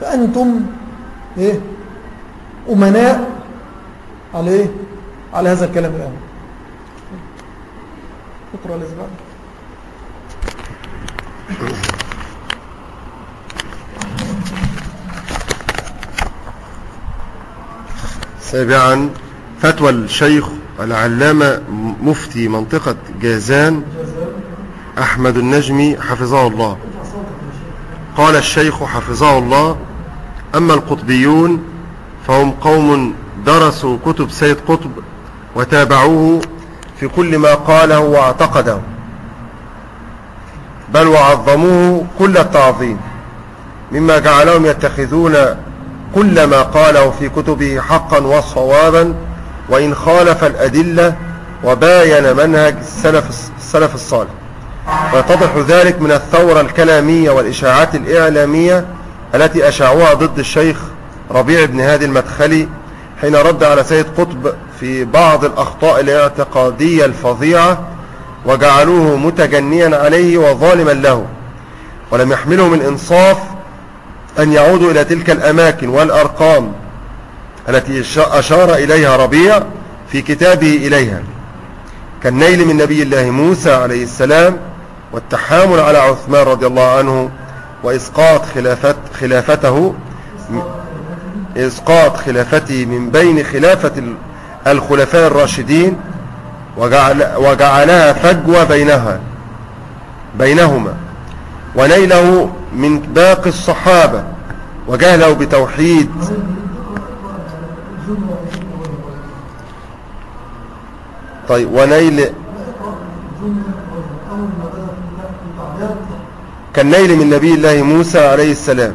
فأنتم إيه؟ أمناء على إيه على هذا الكلام الآن. اقرأ الإزبان سابعا فتوى الشيخ العلامة مفتي منطقة جازان أحمد النجمي حفظه الله. قال الشيخ حفظه الله أما القطبيون فهم قوم درسوا كتب سيد قطب وتابعوه في كل ما قاله واعتقده بل وعظموه كل التعظيم مما جعلهم يتخذون كل ما قاله في كتبه حقا وصوابا وإن خالف الأدلة وباين منهج السلف, السلف الصالح. ويتضح ذلك من الثورة الكلامية والإشاعات الإعلامية التي أشاعوها ضد الشيخ ربيع بن هادي المدخلي حين رد على سيد قطب في بعض الأخطاء الاعتقادية الفظيعة وجعلوه متجنيا عليه وظالما له. ولم يحملهم الإنصاف أن يعودوا إلى تلك الأماكن والأرقام التي أشار إليها ربيع في كتابه إليها كالنيل من نبي الله موسى عليه السلام والتحامل على عثمان رضي الله عنه وإسقاط خلافت خلافته إسقاط خلافته من بين خلافة الخلفاء الراشدين وجعل وجعلها فجوة بينها بينهما. ونيله من باقي الصحابة وجهله بتوحيد. طيب ونيل كالنيل من نبي الله موسى عليه السلام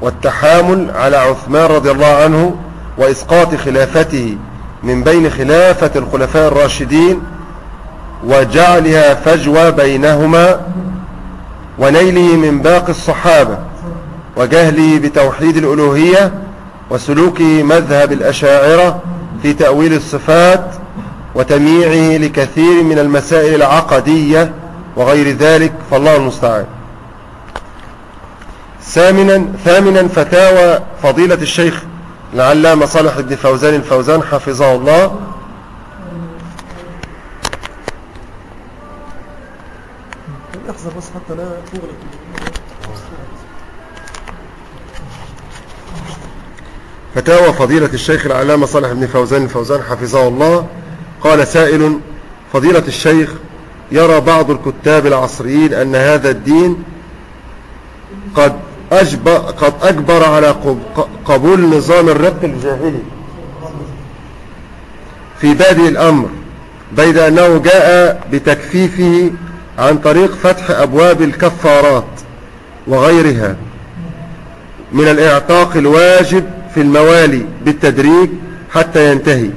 والتحامل على عثمان رضي الله عنه وإسقاط خلافته من بين خلافة الخلفاء الراشدين وجعلها فجوة بينهما ونيله من باقي الصحابة وجهله بتوحيد الألوهية وسلوكه مذهب الأشاعرة في تأويل الصفات وتمييعه لكثير من المسائل العقدية وغير ذلك فالله المستعان. ثامنا ثامنا فتاوى فضيلة الشيخ العلامة صالح بن فوزان الفوزان حفظه الله. فتاوى فضيلة الشيخ العلامة صالح بن فوزان الفوزان حفظه الله. قال سائل فضيلة الشيخ يرى بعض الكتاب العصريين أن هذا الدين قد أجبر, قد أجبر على قبول نظام الرق الجاهلي. في بادئ الأمر بيد أنه جاء بتكفيفه عن طريق فتح أبواب الكفارات وغيرها من الإعتاق الواجب في الموالي بالتدريج حتى ينتهي.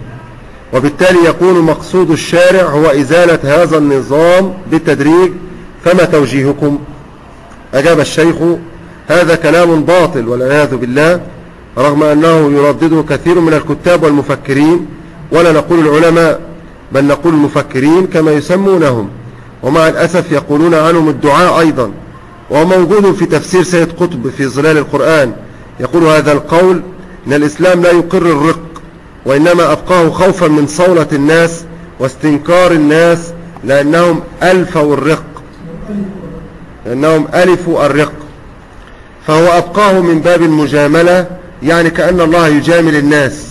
وبالتالي يكون مقصود الشارع هو إزالة هذا النظام بالتدريج. فما توجيهكم؟ أجاب الشيخ هذا كلام باطل والعياذ بالله رغم أنه يردده كثير من الكتاب والمفكرين ولا نقول العلماء بل نقول المفكرين كما يسمونهم. ومع الأسف يقولون عنهم الدعاء أيضا. وموجود في تفسير سيد قطب في ظلال القرآن يقول هذا القول إن الإسلام لا يقر الرق وإنما أبقاه خوفا من صولة الناس واستنكار الناس لأنهم ألفوا الرق لأنهم ألفوا الرق. فهو أبقاه من باب المجاملة يعني كأن الله يجامل الناس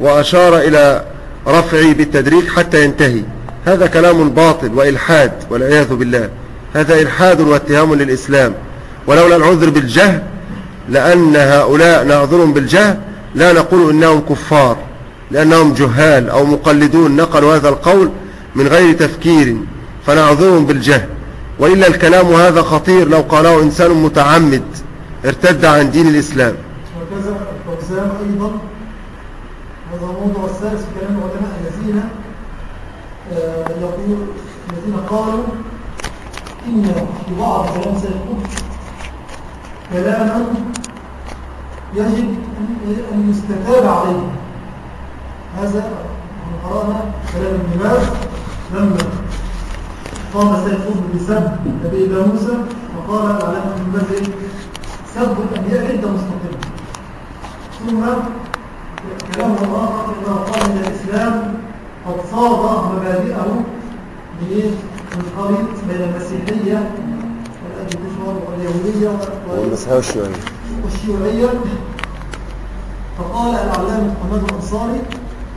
وأشار إلى رفعه بالتدريج حتى ينتهي. هذا كلام باطل وإلحاد والعياذ بالله. هذا إلحاد واتهام للإسلام. ولولا العذر بالجهل لأن هؤلاء نعذرهم بالجهل لا نقول إنهم كفار لأنهم جهال أو مقلدون. نقلوا هذا القول من غير تفكير فنعذرهم بالجهل. وإلا الكلام هذا خطير. لو قاله إنسان متعمد ارتد عن دين الإسلام. وكذا الأقسام أيضا هذا الموضوع الثالث في كلام العلماء الذين يقول الذين قالوا إن في بعض كلام سيكون. كلاما يجب أن يستتاب عليه. هذا قرأنا كلام ابن باز لما قام قطب بسب نبي موسى وقال علامة ابن باز سب الأنبياء عدة مستقلة ثم كلام الله إذا قال إن الإسلام قد صاغ مبادئه من خليط بين المسيحية واليهودية والمسيحية والشيوعية. والشيوعية فقال العلامة محمد الأنصاري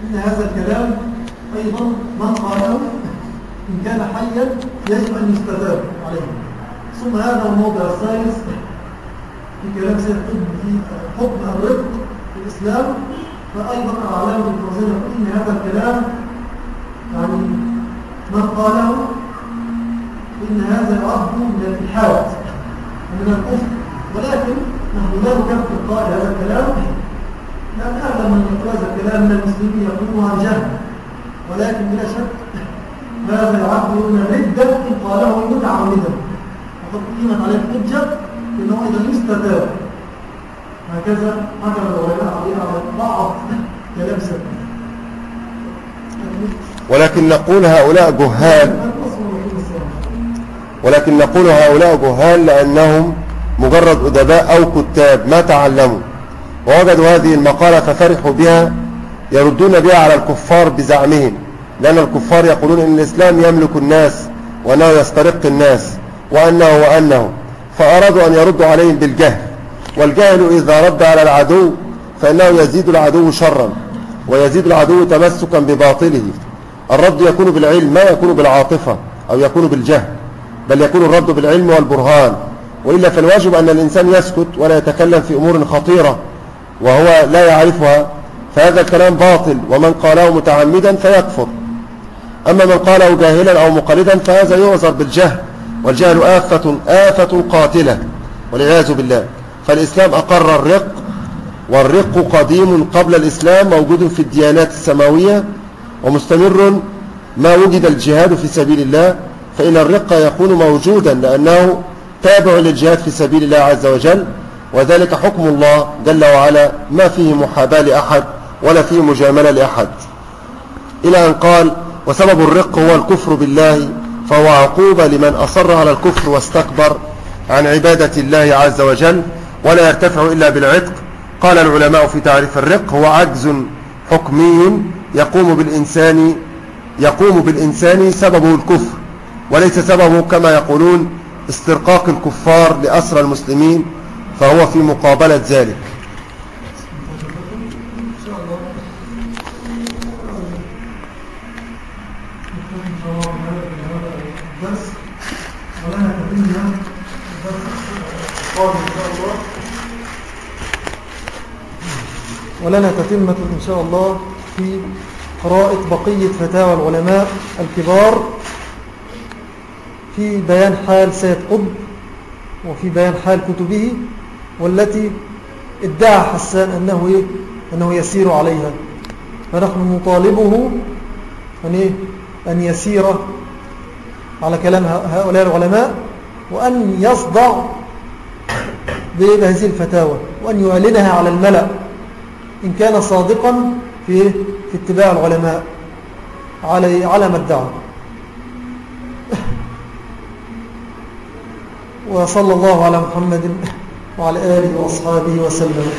إن هذا الكلام أيضا من قاله إن كان حيا يجب أن يستتاب عليه. ثم هذا الموضع الثالث في كلام سيد قطب في حكم الرق في الإسلام. فأيضا العلامة الفرنسية يقول إن هذا الكلام يعني من قاله؟ إن هذا العبد من الإلحاد ومن الكفر ولكن نحن لا نكفر قائل هذا الكلام. أعلم من يقول هذا الكلام من المسلمين يقولها جهل. ولكن بلا شك هذا العبد من الردة إن قاله متعمدا. وقد قيمت عليه الحجة إنه إذا يستتاب هكذا حكم العلماء على بعض كلام سبب ولكن نقول هؤلاء جهال. ولكن نقول هؤلاء جهال لأنهم مجرد أدباء أو كتاب ما تعلموا. ووجدوا هذه المقالة ففرحوا بها يردون بها على الكفار بزعمهم لأن الكفار يقولون إن الإسلام يملك الناس وأنه يسترق الناس وأنه وأنه. فأرادوا أن يردوا عليهم بالجهل. والجهل إذا رد على العدو فإنه يزيد العدو شرا ويزيد العدو تمسكا بباطله. الرد يكون بالعلم ما يكون بالعاطفة أو يكون بالجهل بل يكون الرد بالعلم والبرهان. وإلا فالواجب أن الإنسان يسكت ولا يتكلم في أمور خطيرة وهو لا يعرفها فهذا الكلام باطل ومن قاله متعمدا فيكفر. أما من قاله جاهلا أو مقلدا فهذا يعذر بالجهل والجهل آفة, آفة قاتلة والعياذ بالله. فالإسلام أقر الرق والرق قديم قبل الإسلام موجود في الديانات السماوية ومستمر ما وجد الجهاد في سبيل الله فإن الرق يكون موجودا لأنه تابع للجهاد في سبيل الله عز وجل وذلك حكم الله جل وعلا ما فيه محاباة لأحد ولا فيه مجاملة لأحد. إلى أن قال وسبب الرق هو الكفر بالله فهو عقوبة لمن أصر على الكفر واستكبر عن عبادة الله عز وجل ولا يرتفع إلا بالعتق قال العلماء في تعريف الرق هو عجز حكمي يقوم بالإنسان يقوم بالإنسان سببه الكفر وليس سببه كما يقولون استرقاق الكفار لأسرى المسلمين فهو في مقابلة ذلك. ولنا تتمة إن شاء الله في قراءة بقية فتاوى العلماء الكبار في بيان حال سيد قطب وفي بيان حال كتبه والتي ادعى حسان أنه, إيه؟ أنه يسير عليها فنحن نطالبه أن, إيه؟ أن يسير على كلام هؤلاء العلماء وأن يصدع بهذه الفتاوى وأن يعلنها على الملأ إن كان صادقا في, اتباع العلماء على, على ما ادعى وصلى الله على محمد وعلى آله وأصحابه وسلم.